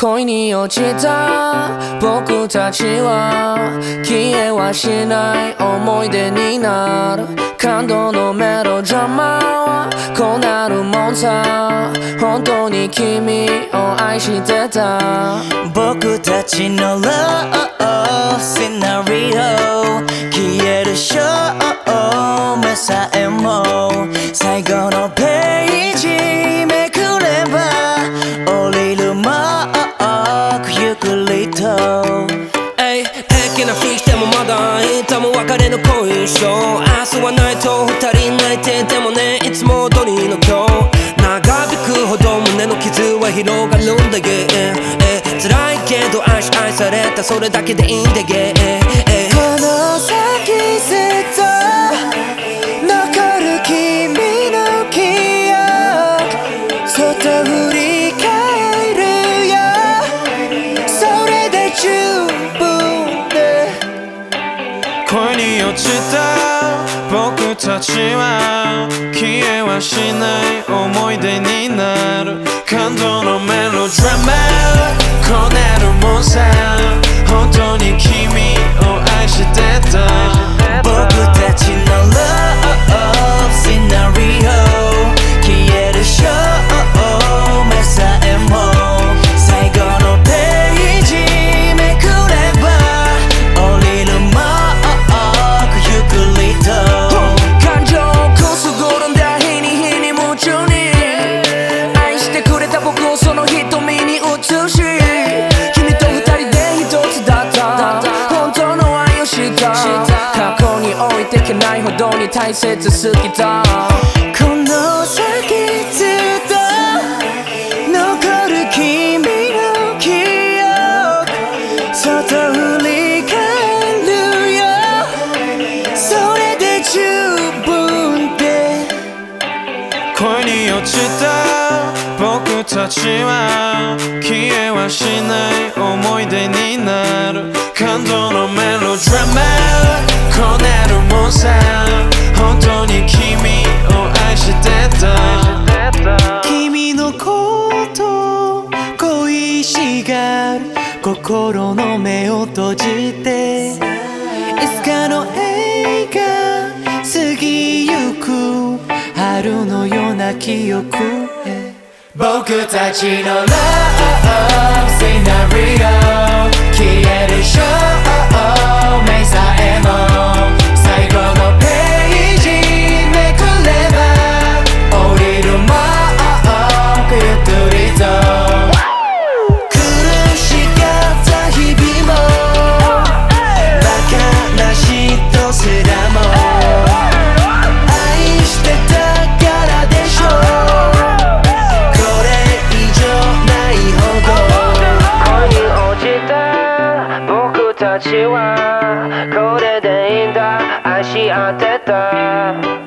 恋に落ちた僕たちは消えはしない思い出になる感動のメロドラマはこうなるもんさ本当に君を愛してた僕たちの Love えい平気な日してもまだいたも別れの後遺症。明日はないと二人泣いててもね。いつも通りの今日。長引くほど胸の傷は広がるんだげえ。辛いけど愛し愛された。それだけでいいんだげえ。恋に落ちた僕たちは消えはしない思い出になる。感動のメロドラマこねるもんさ。置いてけないほどに大切すぎた。この先ずっと残る君の記憶そっと振り返るよ。それで十分で恋に落ちた。僕たちは消えはしない思い出になる。心の目を閉じていつかの映画過ぎゆく春のような記憶へ。僕たちのラブはこれでいいんだ。足当てた。